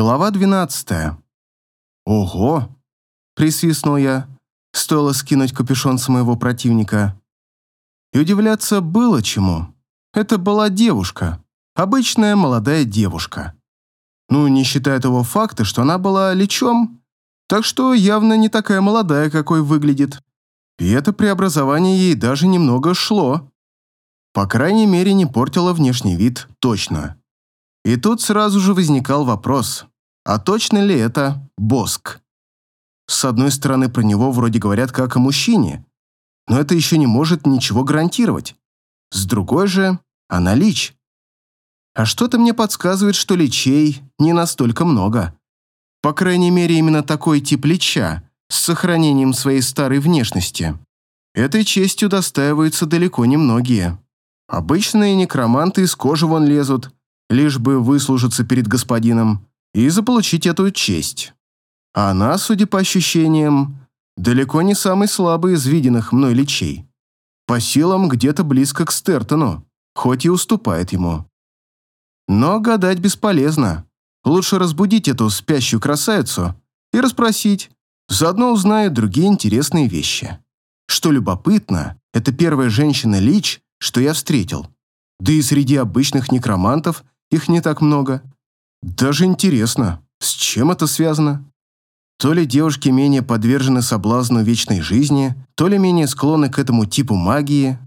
Глава 12. Ого! Присвистнул я. Стоило скинуть капюшон с моего противника. И удивляться было чему. Это была девушка. Обычная молодая девушка. Ну, не считая того факта, что она была лечом. Так что явно не такая молодая, какой выглядит. И это преобразование ей даже немного шло. По крайней мере, не портило внешний вид точно. И тут сразу же возникал вопрос, а точно ли это Боск? С одной стороны, про него вроде говорят как о мужчине, но это еще не может ничего гарантировать. С другой же, она лич. А что-то мне подсказывает, что личей не настолько много. По крайней мере, именно такой тип лича, с сохранением своей старой внешности. Этой честью достаиваются далеко не многие. Обычные некроманты из кожи вон лезут, лишь бы выслужиться перед господином и заполучить эту честь. Она, судя по ощущениям, далеко не самый слабый из виденных мной личей. По силам где-то близко к Стертону, хоть и уступает ему. Но гадать бесполезно. Лучше разбудить эту спящую красавицу и расспросить, заодно узнаю другие интересные вещи. Что любопытно, это первая женщина-лич, что я встретил. Да и среди обычных некромантов их не так много. Даже интересно, с чем это связано? То ли девушки менее подвержены соблазну вечной жизни, то ли менее склонны к этому типу магии.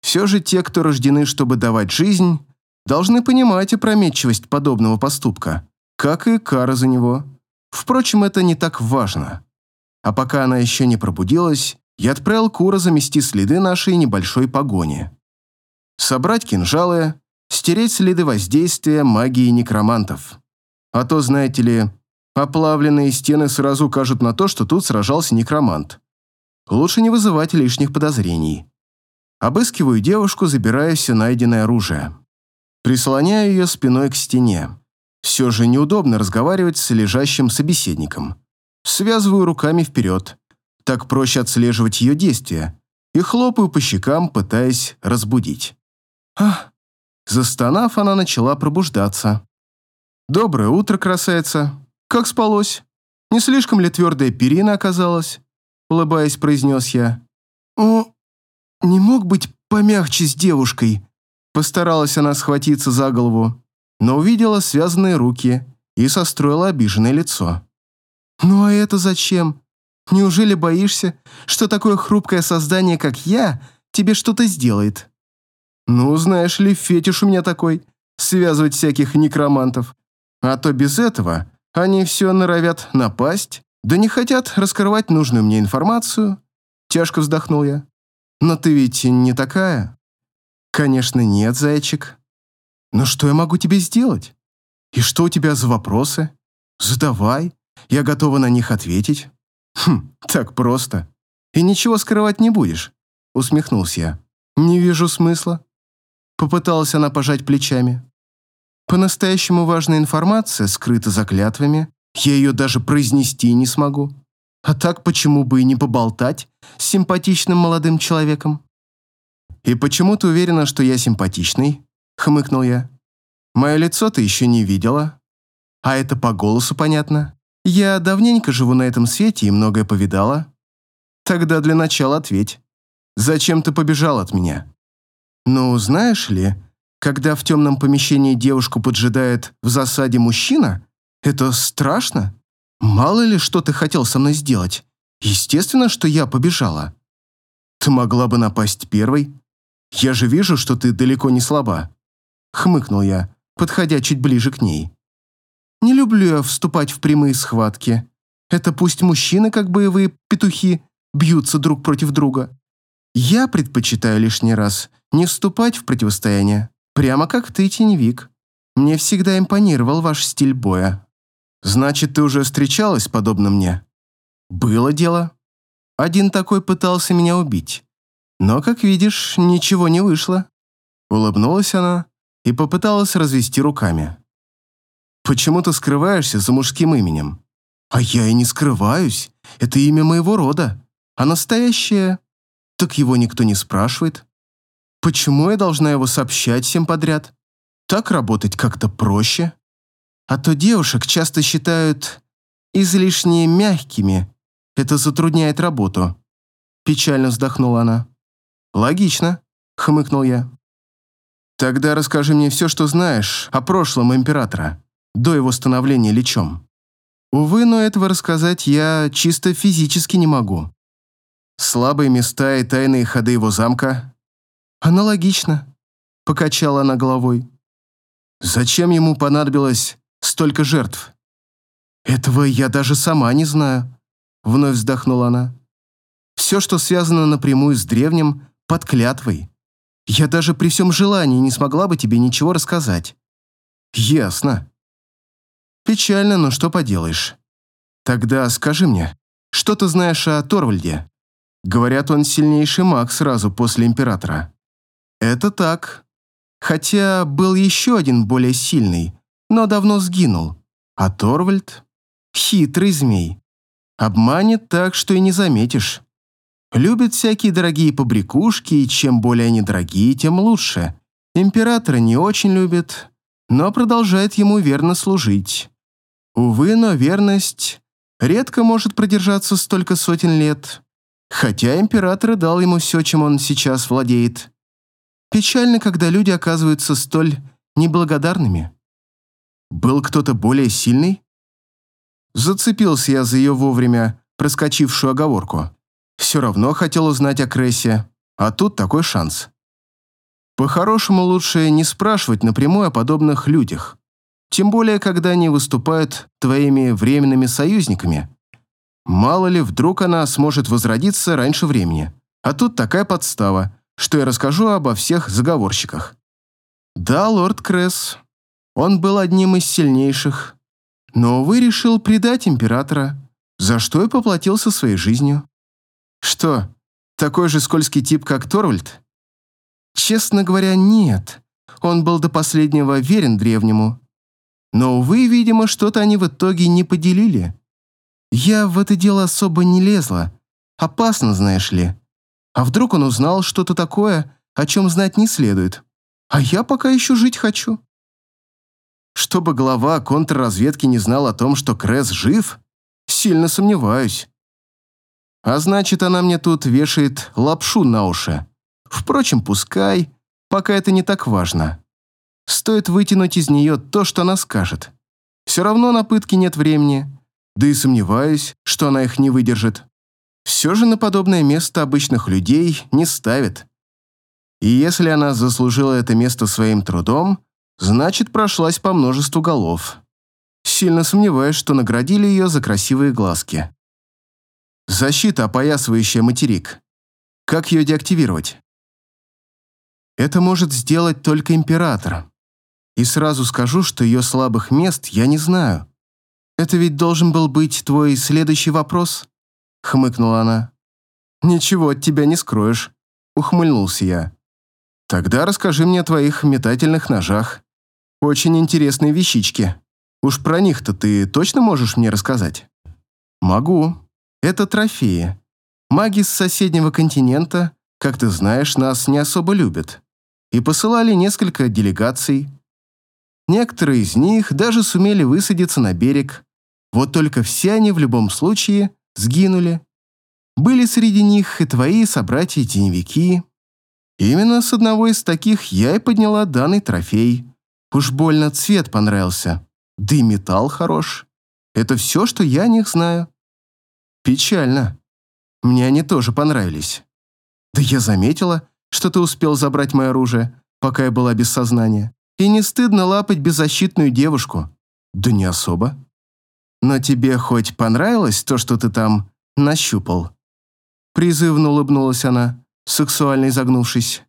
Все же те, кто рождены, чтобы давать жизнь, должны понимать опрометчивость подобного поступка, как и кара за него. Впрочем, это не так важно. А пока она еще не пробудилась, я отправил Кура замести следы нашей небольшой погони. Собрать кинжалы, стереть следы воздействия магии некромантов. А то, знаете ли, оплавленные стены сразу укажут на то, что тут сражался некромант. Лучше не вызывать лишних подозрений. Обыскиваю девушку, забирая все найденное оружие. Прислоняю ее спиной к стене. Все же неудобно разговаривать с лежащим собеседником. Связываю руками вперед. Так проще отслеживать ее действия. И хлопаю по щекам, пытаясь разбудить. Ах, Застонав, она начала пробуждаться. «Доброе утро, красавица. Как спалось? Не слишком ли твердая перина оказалась?» Улыбаясь, произнес я. «О, не мог быть помягче с девушкой?» Постаралась она схватиться за голову, но увидела связанные руки и состроила обиженное лицо. «Ну а это зачем? Неужели боишься, что такое хрупкое создание, как я, тебе что-то сделает?» Ну, знаешь ли, фетиш у меня такой – связывать всяких некромантов. А то без этого они все норовят напасть, да не хотят раскрывать нужную мне информацию. Тяжко вздохнул я. Но ты ведь не такая. Конечно, нет, зайчик. Но что я могу тебе сделать? И что у тебя за вопросы? Задавай, я готова на них ответить. Хм, так просто. И ничего скрывать не будешь, усмехнулся я. Не вижу смысла. Попыталась она пожать плечами. По-настоящему важная информация скрыта за клятвами, я ее даже произнести не смогу. А так почему бы и не поболтать с симпатичным молодым человеком? «И почему ты уверена, что я симпатичный?» — хмыкнул я. «Мое лицо ты еще не видела. А это по голосу понятно. Я давненько живу на этом свете и многое повидала. Тогда для начала ответь. Зачем ты побежал от меня?» Ну, знаешь ли, когда в темном помещении девушку поджидает в засаде мужчина, это страшно. Мало ли, что ты хотел со мной сделать. Естественно, что я побежала. Ты могла бы напасть первой. Я же вижу, что ты далеко не слаба. Хмыкнул я, подходя чуть ближе к ней. Не люблю я вступать в прямые схватки. Это пусть мужчины, как боевые петухи, бьются друг против друга. Я предпочитаю лишний раз не вступать в противостояние, прямо как ты, теневик. Мне всегда импонировал ваш стиль боя. Значит, ты уже встречалась подобно мне? Было дело. Один такой пытался меня убить. Но, как видишь, ничего не вышло. Улыбнулась она и попыталась развести руками. Почему ты скрываешься за мужским именем? А я и не скрываюсь. Это имя моего рода. А настоящее так его никто не спрашивает. Почему я должна его сообщать всем подряд? Так работать как-то проще. А то девушек часто считают излишне мягкими. Это затрудняет работу. Печально вздохнула она. Логично, хмыкнул я. Тогда расскажи мне все, что знаешь о прошлом императора, до его становления лечом. Увы, но этого рассказать я чисто физически не могу. Слабые места и тайные ходы его замка? Аналогично, покачала она головой. Зачем ему понадобилось столько жертв? Этого я даже сама не знаю, вновь вздохнула она. Все, что связано напрямую с древним, под клятвой. Я даже при всем желании не смогла бы тебе ничего рассказать. Ясно. Печально, но что поделаешь. Тогда скажи мне, что ты знаешь о Торвальде? Говорят, он сильнейший маг сразу после Императора. Это так. Хотя был еще один более сильный, но давно сгинул. А Торвальд — хитрый змей. Обманет так, что и не заметишь. Любит всякие дорогие побрякушки, и чем более они дорогие, тем лучше. Императора не очень любит, но продолжает ему верно служить. Увы, но верность редко может продержаться столько сотен лет, хотя император дал ему все, чем он сейчас владеет. Печально, когда люди оказываются столь неблагодарными. Был кто-то более сильный? Зацепился я за ее вовремя проскочившую оговорку. Все равно хотел узнать о Крессе, а тут такой шанс. По-хорошему лучше не спрашивать напрямую о подобных людях. Тем более, когда они выступают твоими временными союзниками. Мало ли, вдруг она сможет возродиться раньше времени. А тут такая подстава, что я расскажу обо всех заговорщиках. Да, лорд Кресс. Он был одним из сильнейших. Но, увы, решил предать императора, за что и поплатился своей жизнью. Что, такой же скользкий тип, как Торвальд? Честно говоря, нет. Он был до последнего верен древнему. Но, увы, видимо, что-то они в итоге не поделили. Я в это дело особо не лезла. Опасно, знаешь ли. А вдруг он узнал что-то такое, о чем знать не следует? А я пока еще жить хочу. Чтобы глава контрразведки не знал о том, что Кресс жив, сильно сомневаюсь. А значит, она мне тут вешает лапшу на уши. Впрочем, пускай, пока это не так важно. Стоит вытянуть из нее то, что она скажет. Все равно на пытки нет времени, да и сомневаюсь, что она их не выдержит. Все же на подобное место обычных людей не ставит. И если она заслужила это место своим трудом, значит, прошлась по множеству голов. Сильно сомневаюсь, что наградили ее за красивые глазки. Защита, опоясывающая материк. Как ее деактивировать? Это может сделать только император. И сразу скажу, что ее слабых мест я не знаю. Это ведь должен был быть твой следующий вопрос? Хмыкнула она. Ничего от тебя не скроешь. Ухмыльнулся я. Тогда расскажи мне о твоих метательных ножах. Очень интересные вещички. Уж про них-то ты точно можешь мне рассказать? Могу, это трофеи. Маги с соседнего континента, как ты знаешь, нас не особо любят. И посылали несколько делегаций. Некоторые из них даже сумели высадиться на берег. Вот только все они в любом случае сгинули. Были среди них и твои собратья-теневики. Именно с одного из таких я и подняла данный трофей. Уж больно цвет понравился. Да и металл хорош. Это все, что я о них знаю. Печально. Мне они тоже понравились. Да я заметила, что ты успел забрать мое оружие, пока я была без сознания. И не стыдно лапать беззащитную девушку. Да не особо. Но тебе хоть понравилось то, что ты там нащупал? Призывно улыбнулась она, сексуально изогнувшись.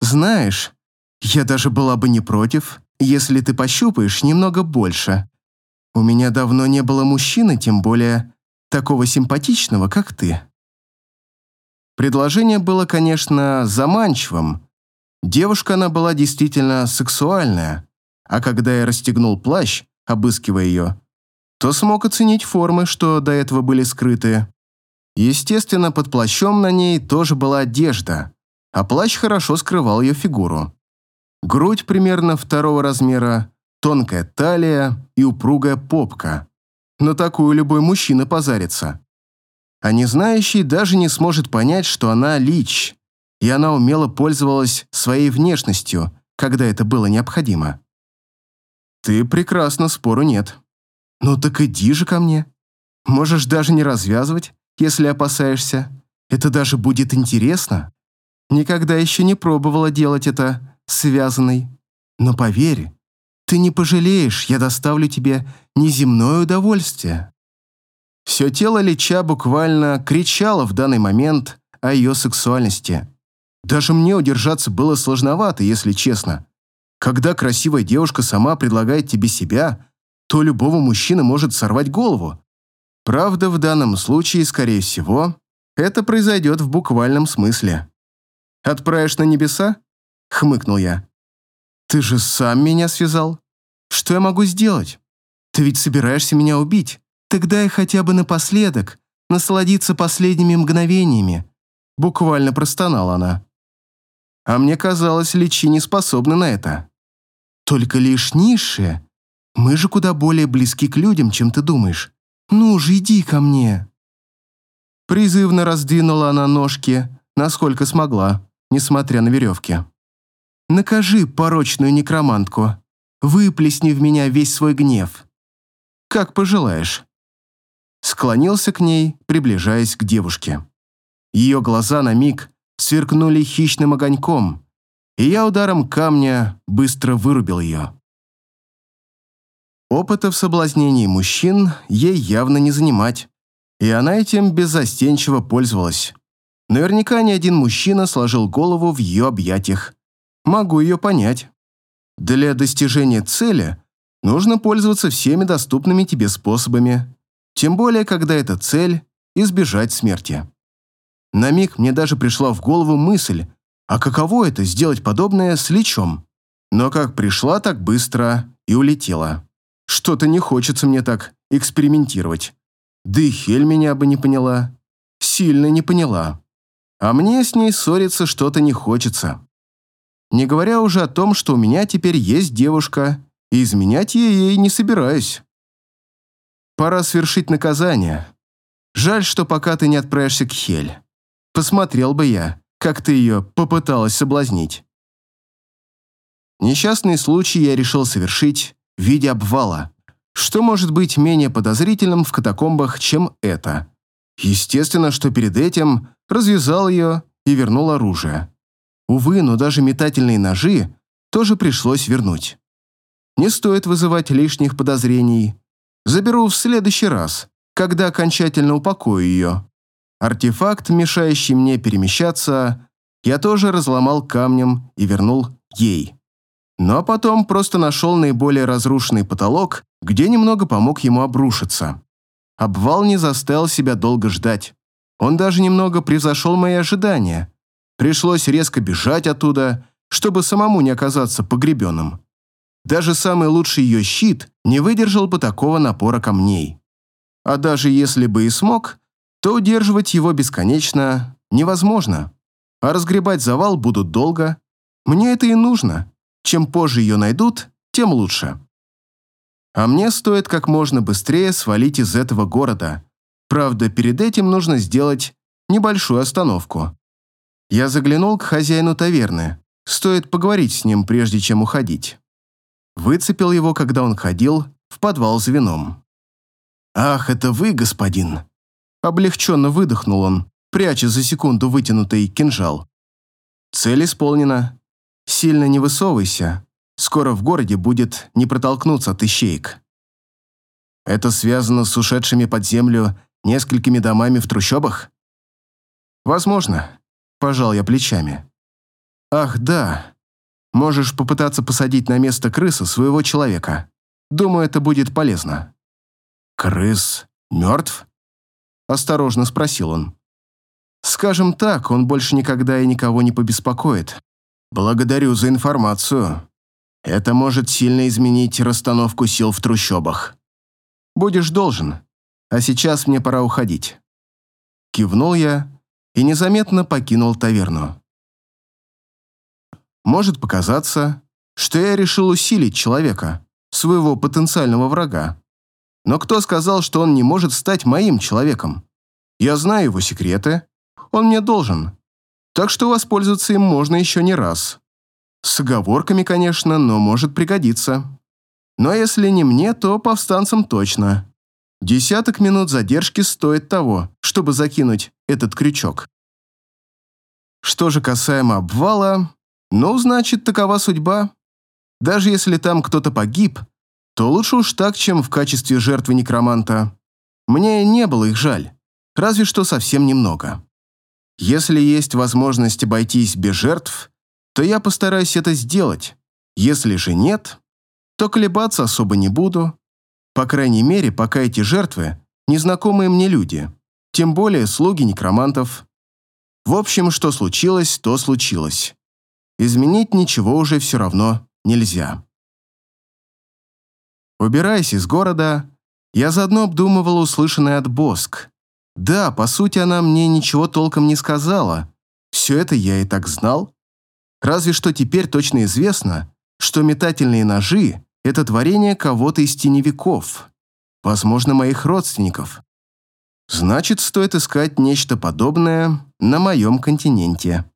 Знаешь, я даже была бы не против, если ты пощупаешь немного больше. У меня давно не было мужчины, тем более такого симпатичного, как ты. Предложение было, конечно, заманчивым. Девушка она была действительно сексуальная, а когда я расстегнул плащ, обыскивая ее, то смог оценить формы, что до этого были скрыты. Естественно, под плащом на ней тоже была одежда, а плащ хорошо скрывал ее фигуру. Грудь примерно второго размера, тонкая талия и упругая попка. На такую любой мужчина позарится. А незнающий даже не сможет понять, что она лич, и она умело пользовалась своей внешностью, когда это было необходимо. «Ты прекрасно, спору нет. Ну так иди же ко мне. Можешь даже не развязывать, если опасаешься. Это даже будет интересно. Никогда еще не пробовала делать это связанной. Но поверь, ты не пожалеешь, я доставлю тебе неземное удовольствие». Все тело Лича буквально кричало в данный момент о ее сексуальности. Даже мне удержаться было сложновато, если честно. Когда красивая девушка сама предлагает тебе себя, то любого мужчины может сорвать голову. Правда, в данном случае, скорее всего, это произойдет в буквальном смысле. «Отправишь на небеса?» — хмыкнул я. «Ты же сам меня связал. Что я могу сделать? Ты ведь собираешься меня убить. Тогда и хотя бы напоследок насладиться последними мгновениями». Буквально простонала она. А мне казалось, личи не способны на это. Только лишь низшие. Мы же куда более близки к людям, чем ты думаешь. Ну же, иди ко мне. Призывно раздвинула она ножки, насколько смогла, несмотря на веревки. Накажи порочную некромантку. Выплесни в меня весь свой гнев. Как пожелаешь. Склонился к ней, приближаясь к девушке. Ее глаза на миг сверкнули хищным огоньком, и я ударом камня быстро вырубил ее. Опыта в соблазнении мужчин ей явно не занимать, и она этим беззастенчиво пользовалась. Наверняка ни один мужчина сложил голову в ее объятиях. Могу ее понять. Для достижения цели нужно пользоваться всеми доступными тебе способами, тем более, когда эта цель – избежать смерти. На миг мне даже пришла в голову мысль, а каково это сделать подобное с лечом? Но как пришла, так быстро и улетела. Что-то не хочется мне так экспериментировать. Да и Хель меня бы не поняла. Сильно не поняла. А мне с ней ссориться что-то не хочется. Не говоря уже о том, что у меня теперь есть девушка, и изменять я ей не собираюсь. Пора свершить наказание. Жаль, что пока ты не отправишься к Хель. Посмотрел бы я, как ты ее попыталась соблазнить. Несчастный случай я решил совершить виде обвала. Что может быть менее подозрительным в катакомбах, чем это? Естественно, что перед этим развязал ее и вернул оружие. Увы, но даже метательные ножи тоже пришлось вернуть. Не стоит вызывать лишних подозрений. Заберу в следующий раз, когда окончательно упакую ее. Артефакт, мешающий мне перемещаться, я тоже разломал камнем и вернул ей. Но потом просто нашел наиболее разрушенный потолок, где немного помог ему обрушиться. Обвал не заставил себя долго ждать. Он даже немного превзошел мои ожидания. Пришлось резко бежать оттуда, чтобы самому не оказаться погребенным. Даже самый лучший ее щит не выдержал бы такого напора камней. А даже если бы и смог, то удерживать его бесконечно невозможно. А разгребать завал будут долго. Мне это и нужно. Чем позже ее найдут, тем лучше. А мне стоит как можно быстрее свалить из этого города. Правда, перед этим нужно сделать небольшую остановку. Я заглянул к хозяину таверны. Стоит поговорить с ним, прежде чем уходить. Выцепил его, когда он ходил в подвал с вином. «Ах, это вы, господин!» Облегченно выдохнул он, пряча за секунду вытянутый кинжал. «Цель исполнена. Сильно не высовывайся. Скоро в городе будет не протолкнуться от ищеек». «Это связано с ушедшими под землю несколькими домами в трущобах?» «Возможно», – пожал я плечами. «Ах, да. Можешь попытаться посадить на место крыса своего человека. Думаю, это будет полезно». «Крыс мертв?» – осторожно спросил он. «Скажем так, он больше никогда и никого не побеспокоит. Благодарю за информацию. Это может сильно изменить расстановку сил в трущобах. Будешь должен, а сейчас мне пора уходить». Кивнул я и незаметно покинул таверну. Может показаться, что я решил усилить человека, своего потенциального врага. Но кто сказал, что он не может стать моим человеком? Я знаю его секреты, он мне должен. Так что воспользоваться им можно еще не раз. С оговорками, конечно, но может пригодиться. Но если не мне, то повстанцам точно. Десяток минут задержки стоит того, чтобы закинуть этот крючок. Что же касаемо обвала, ну, значит, такова судьба. Даже если там кто-то погиб, то лучше уж так, чем в качестве жертвы некроманта. Мне не было их жаль, разве что совсем немного. Если есть возможность обойтись без жертв, то я постараюсь это сделать. Если же нет, то колебаться особо не буду. По крайней мере, пока эти жертвы – незнакомые мне люди, тем более слуги некромантов. В общем, что случилось, то случилось. Изменить ничего уже все равно нельзя. Убираясь из города, я заодно обдумывал услышанное от Боск. Да, по сути, она мне ничего толком не сказала. Все это я и так знал. Разве что теперь точно известно, что метательные ножи — это творение кого-то из теневиков, возможно, моих родственников. Значит, стоит искать нечто подобное на моем континенте.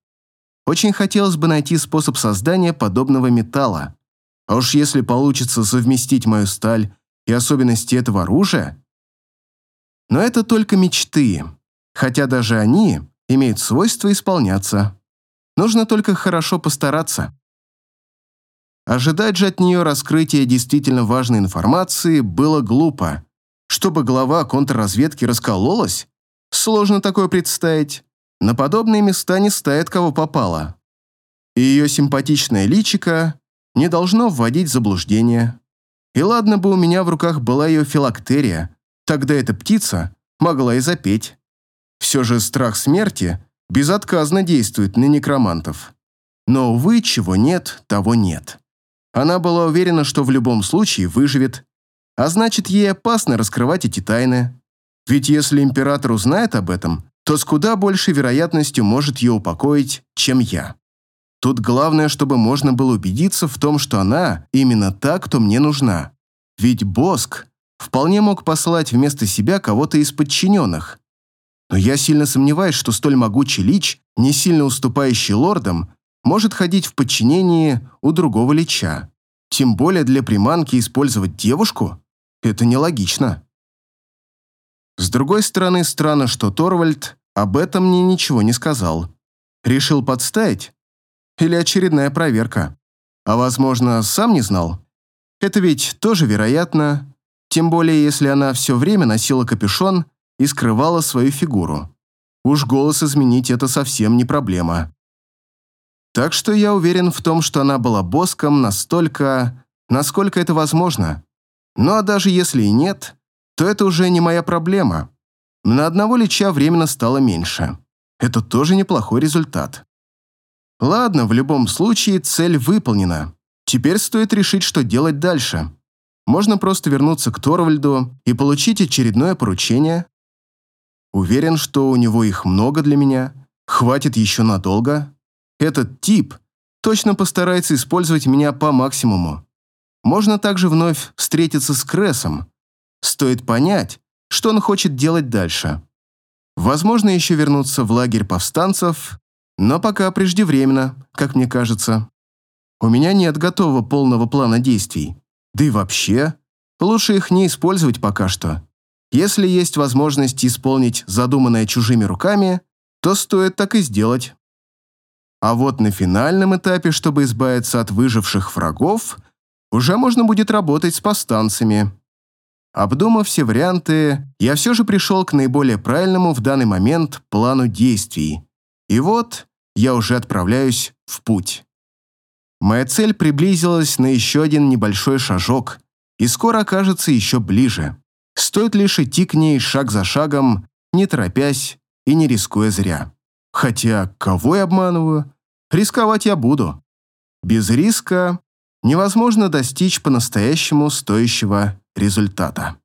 Очень хотелось бы найти способ создания подобного металла. А уж если получится совместить мою сталь и особенности этого оружия... Но это только мечты, хотя даже они имеют свойство исполняться. Нужно только хорошо постараться. Ожидать же от нее раскрытия действительно важной информации было глупо. Чтобы глава контрразведки раскололась, сложно такое представить. На подобные места не ставят кого попало. И ее симпатичное личико не должно вводить в заблуждение. И ладно бы у меня в руках была ее филактерия, тогда эта птица могла и запеть. Все же страх смерти безотказно действует на некромантов. Но, увы, чего нет, того нет. Она была уверена, что в любом случае выживет, а значит, ей опасно раскрывать эти тайны. Ведь если император узнает об этом, то с куда большей вероятностью может ее упокоить, чем я. Тут главное, чтобы можно было убедиться в том, что она именно та, кто мне нужна. Ведь Боск вполне мог послать вместо себя кого-то из подчиненных. Но я сильно сомневаюсь, что столь могучий лич, не сильно уступающий лордам, может ходить в подчинении у другого лича. Тем более для приманки использовать девушку – это нелогично. С другой стороны, странно, что Торвальд об этом мне ничего не сказал. Решил подставить? Или очередная проверка. А возможно, сам не знал? Это ведь тоже вероятно, тем более если она все время носила капюшон и скрывала свою фигуру. Уж голос изменить это совсем не проблема. Так что я уверен в том, что она была боском настолько, насколько это возможно. Ну а даже если и нет, то это уже не моя проблема. На одного лича временно стало меньше. Это тоже неплохой результат. Ладно, в любом случае цель выполнена. Теперь стоит решить, что делать дальше. Можно просто вернуться к Торвальду и получить очередное поручение. Уверен, что у него их много для меня, хватит еще надолго. Этот тип точно постарается использовать меня по максимуму. Можно также вновь встретиться с Крессом. Стоит понять, что он хочет делать дальше. Возможно, еще вернуться в лагерь повстанцев но пока преждевременно, как мне кажется. У меня нет готового полного плана действий. Да и вообще, лучше их не использовать пока что. Если есть возможность исполнить задуманное чужими руками, то стоит так и сделать. А вот на финальном этапе, чтобы избавиться от выживших врагов, уже можно будет работать с повстанцами. Обдумав все варианты, я все же пришел к наиболее правильному в данный момент плану действий. И вот я уже отправляюсь в путь. Моя цель приблизилась на еще один небольшой шажок и скоро окажется еще ближе. Стоит лишь идти к ней шаг за шагом, не торопясь и не рискуя зря. Хотя, кого я обманываю? Рисковать я буду. Без риска невозможно достичь по-настоящему стоящего результата.